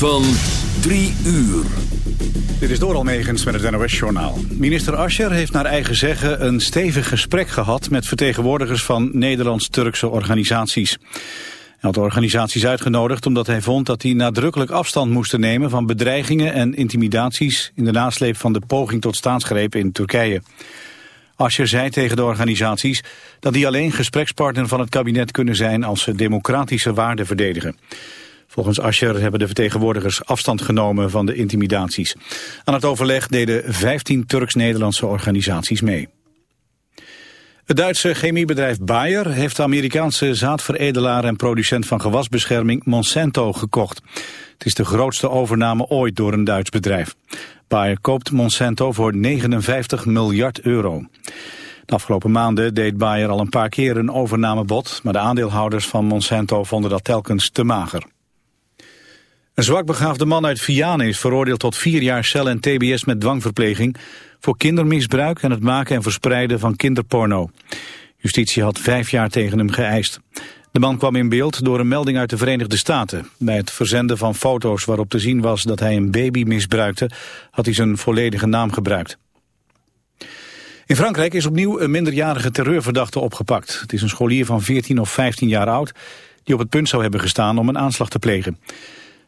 van 3 uur. Dit is door Almegens met het NOS-journaal. Minister Ascher heeft naar eigen zeggen een stevig gesprek gehad... met vertegenwoordigers van Nederlands-Turkse organisaties. Hij had de organisaties uitgenodigd omdat hij vond dat die nadrukkelijk afstand moesten nemen... van bedreigingen en intimidaties in de nasleep van de poging tot staatsgreep in Turkije. Ascher zei tegen de organisaties dat die alleen gesprekspartner van het kabinet kunnen zijn... als ze democratische waarden verdedigen. Volgens Ascher hebben de vertegenwoordigers afstand genomen van de intimidaties. Aan het overleg deden 15 Turks-Nederlandse organisaties mee. Het Duitse chemiebedrijf Bayer heeft de Amerikaanse zaadveredelaar en producent van gewasbescherming Monsanto gekocht. Het is de grootste overname ooit door een Duits bedrijf. Bayer koopt Monsanto voor 59 miljard euro. De afgelopen maanden deed Bayer al een paar keer een overnamebod, maar de aandeelhouders van Monsanto vonden dat telkens te mager. Een zwakbegaafde man uit Vianen is veroordeeld tot vier jaar cel en tbs met dwangverpleging voor kindermisbruik en het maken en verspreiden van kinderporno. Justitie had vijf jaar tegen hem geëist. De man kwam in beeld door een melding uit de Verenigde Staten. Bij het verzenden van foto's waarop te zien was dat hij een baby misbruikte, had hij zijn volledige naam gebruikt. In Frankrijk is opnieuw een minderjarige terreurverdachte opgepakt. Het is een scholier van 14 of 15 jaar oud die op het punt zou hebben gestaan om een aanslag te plegen.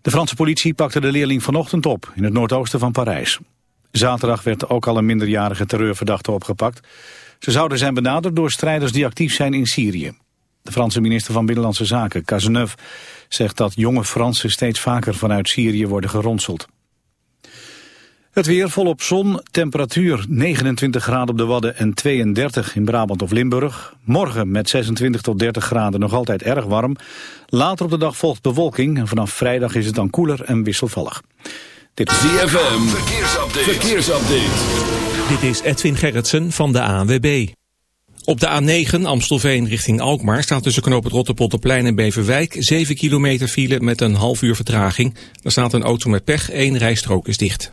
De Franse politie pakte de leerling vanochtend op in het noordoosten van Parijs. Zaterdag werd ook al een minderjarige terreurverdachte opgepakt. Ze zouden zijn benaderd door strijders die actief zijn in Syrië. De Franse minister van Binnenlandse Zaken, Cazeneuve, zegt dat jonge Fransen steeds vaker vanuit Syrië worden geronseld. Het weer volop zon, temperatuur 29 graden op de Wadden en 32 in Brabant of Limburg. Morgen met 26 tot 30 graden nog altijd erg warm. Later op de dag volgt bewolking en vanaf vrijdag is het dan koeler en wisselvallig. Dit is ZFM, verkeersupdate. verkeersupdate. Dit is Edwin Gerritsen van de ANWB. Op de A9 Amstelveen richting Alkmaar staat tussen knoop het Rotterpolderplein en Beverwijk 7 kilometer file met een half uur vertraging. Er staat een auto met pech, één rijstrook is dicht.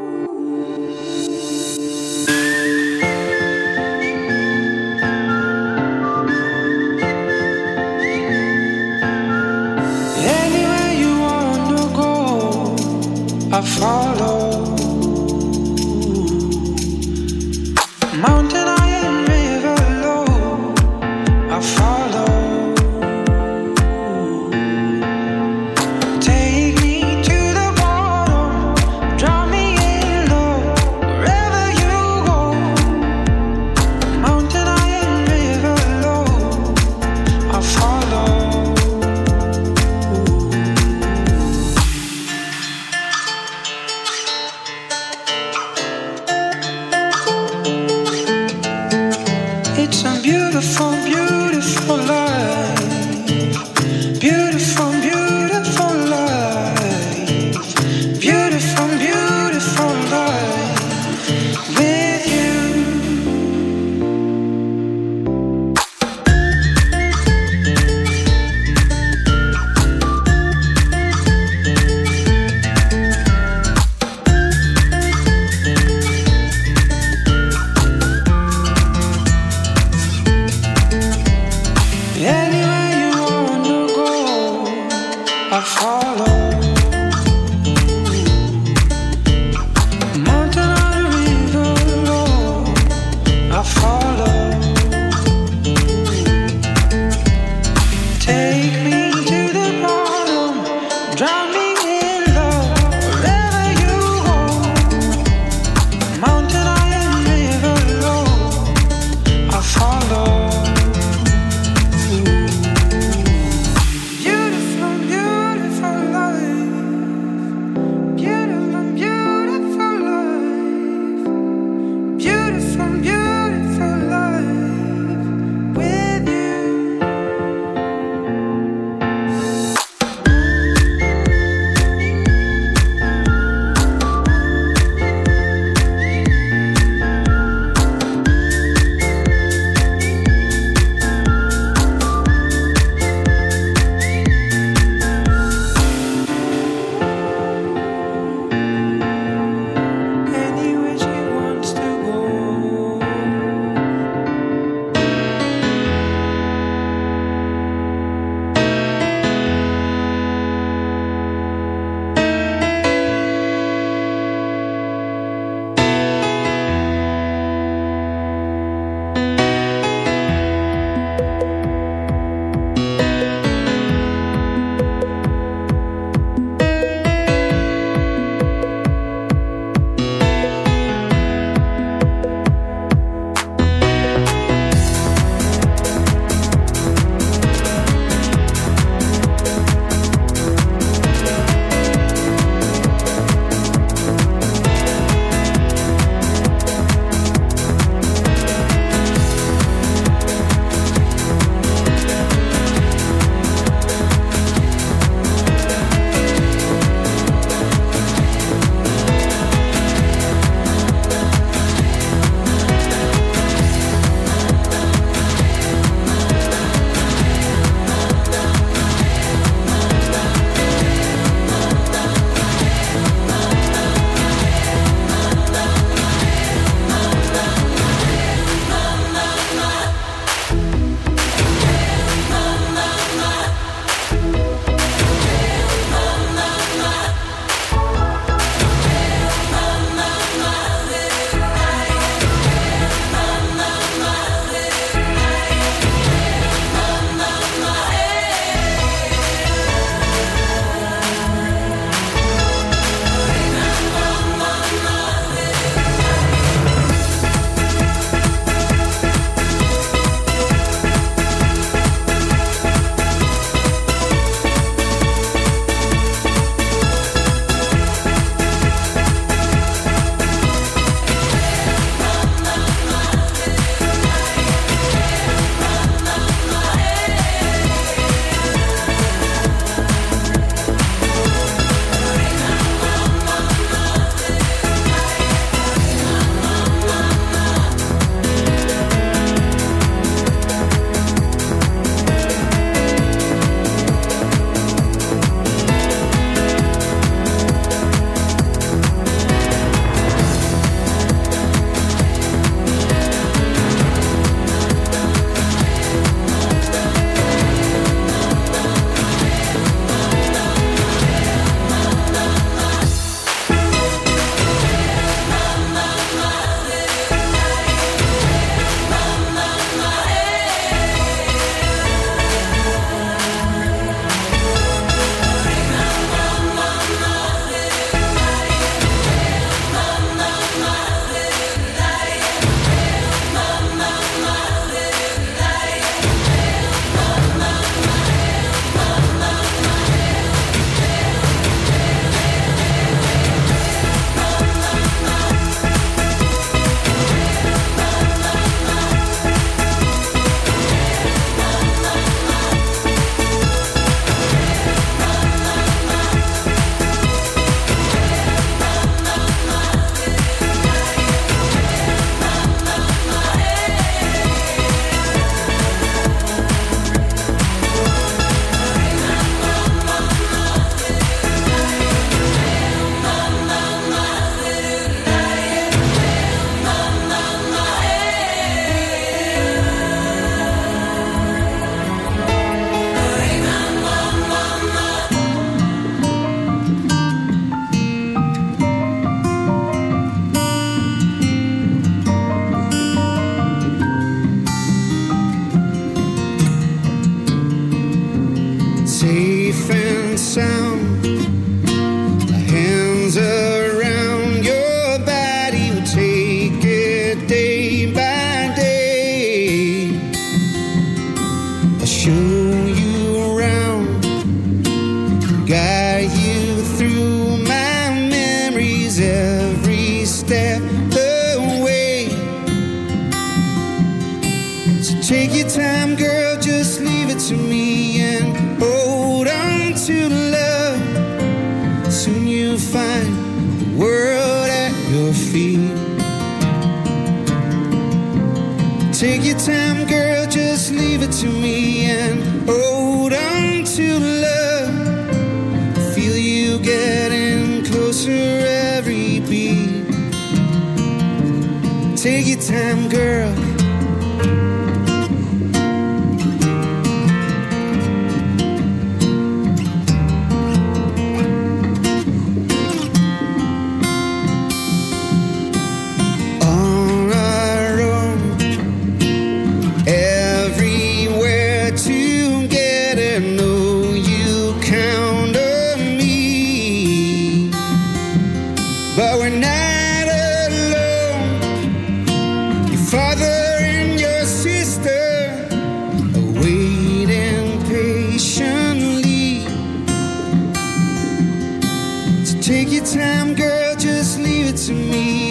Time, girl, just leave it to me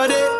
Friday.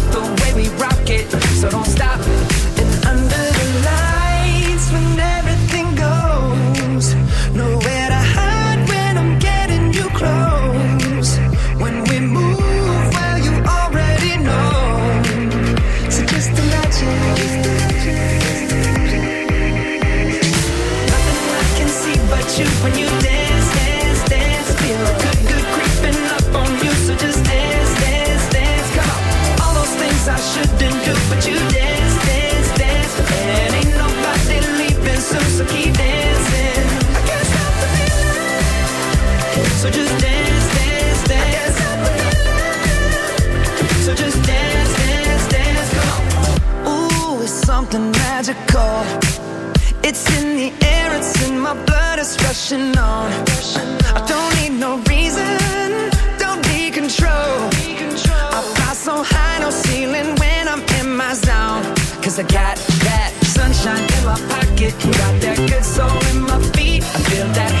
it, so don't stop. Rushing on. I don't need no reason, don't need control. I fly so high, no ceiling when I'm in my zone. Cause I got that sunshine in my pocket, got that good soul in my feet. I feel that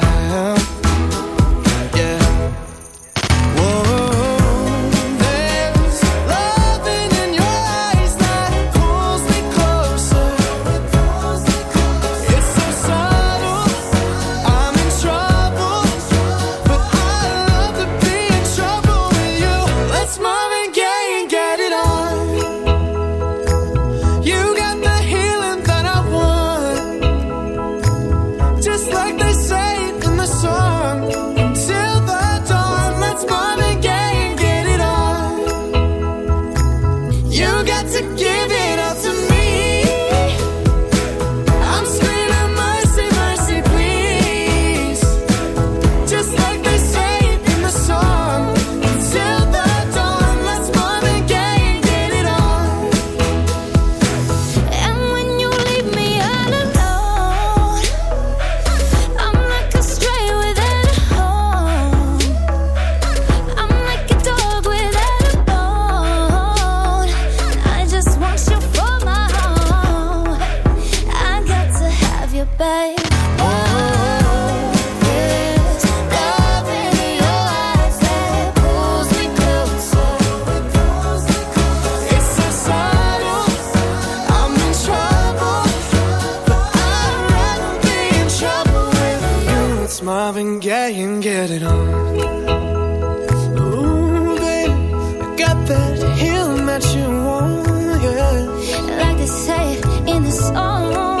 Marvin Gaye and get it on. Ooh, babe, I got that healing that you want, yeah. Like they say in the songs,